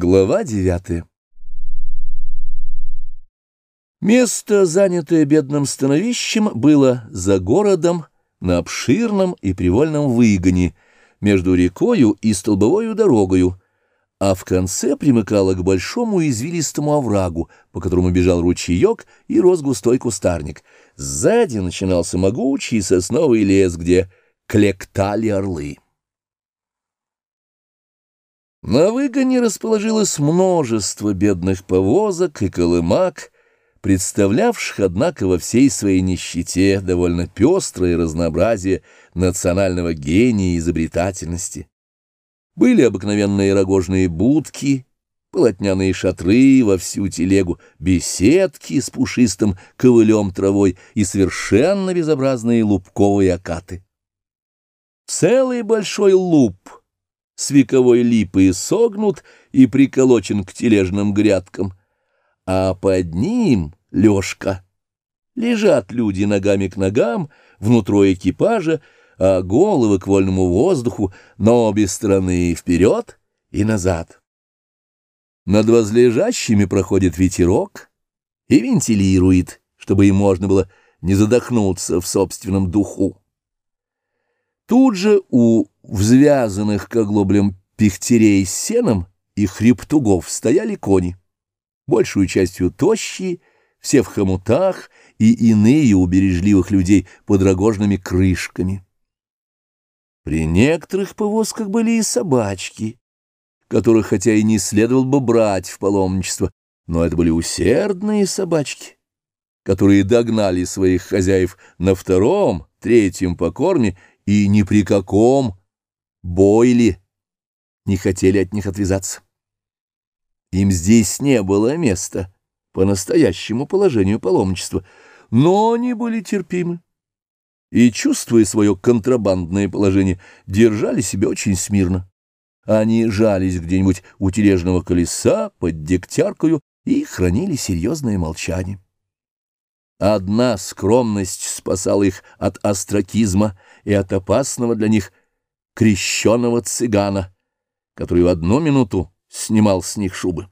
Глава девятая Место, занятое бедным становищем, было за городом на обширном и привольном выгоне между рекою и столбовою дорогою, а в конце примыкало к большому извилистому оврагу, по которому бежал ручеек и рос густой кустарник. Сзади начинался могучий сосновый лес, где клектали орлы. На выгоне расположилось множество бедных повозок и колымак, представлявших, однако, во всей своей нищете довольно пестрое разнообразие национального гения и изобретательности. Были обыкновенные рогожные будки, полотняные шатры во всю телегу, беседки с пушистым ковылем травой и совершенно безобразные лубковые окаты. Целый большой луп — с вековой липы согнут и приколочен к тележным грядкам, а под ним лёжка. Лежат люди ногами к ногам, внутрь экипажа, а головы к вольному воздуху, но обе стороны вперед и назад. Над возлежащими проходит ветерок и вентилирует, чтобы им можно было не задохнуться в собственном духу. Тут же у взвязанных к оглоблям пихтерей с сеном и хребтугов стояли кони, большую частью тощие, все в хомутах и иные у бережливых людей под рогожными крышками. При некоторых повозках были и собачки, которых хотя и не следовало бы брать в паломничество, но это были усердные собачки, которые догнали своих хозяев на втором, третьем покорме и ни при каком бойли не хотели от них отвязаться. Им здесь не было места по настоящему положению паломничества, но они были терпимы и, чувствуя свое контрабандное положение, держали себя очень смирно. Они жались где-нибудь у тележного колеса под дегтяркою и хранили серьезное молчание. Одна скромность спасала их от астракизма и от опасного для них крещеного цыгана, который в одну минуту снимал с них шубы.